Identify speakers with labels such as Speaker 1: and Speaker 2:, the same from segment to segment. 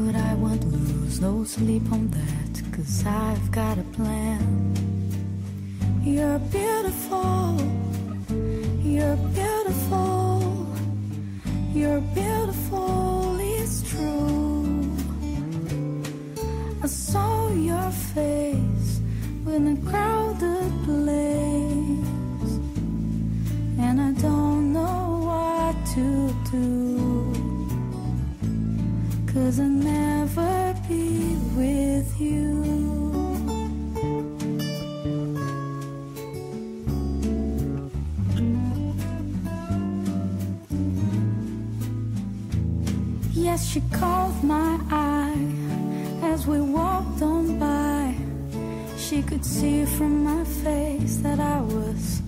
Speaker 1: But I won't lose no sleep on that, cause I've got a plan. You're beautiful, you're beautiful, you're beautiful, it's true. I saw your face in a crowded place, and I don't know what to do. Cause I'll never be with you. Yes, she caught my eye as we walked on by. She could see from my face that I was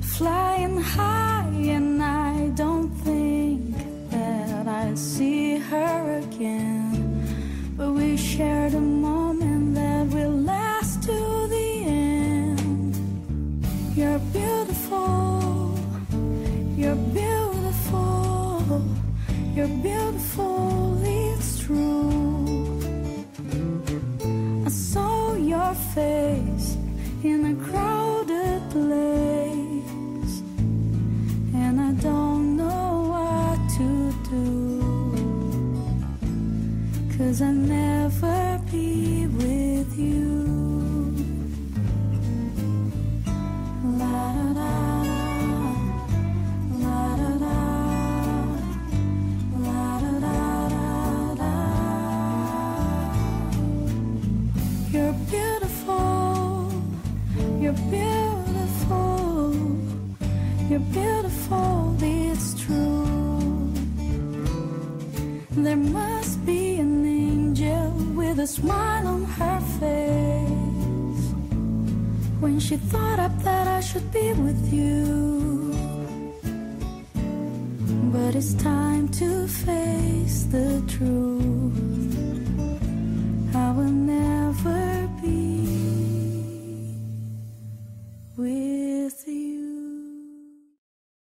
Speaker 1: flying high, shared a moment that will last to the end. You're beautiful, you're beautiful, you're beautiful, it's true. I saw your face in a crowded place, Cause I'll never be with you. La da da, la da da, la da da da da. You're beautiful, you're beautiful, you're beautiful, it's true. There must be a smile on her face when she thought up that I should be with you. But it's time to face the.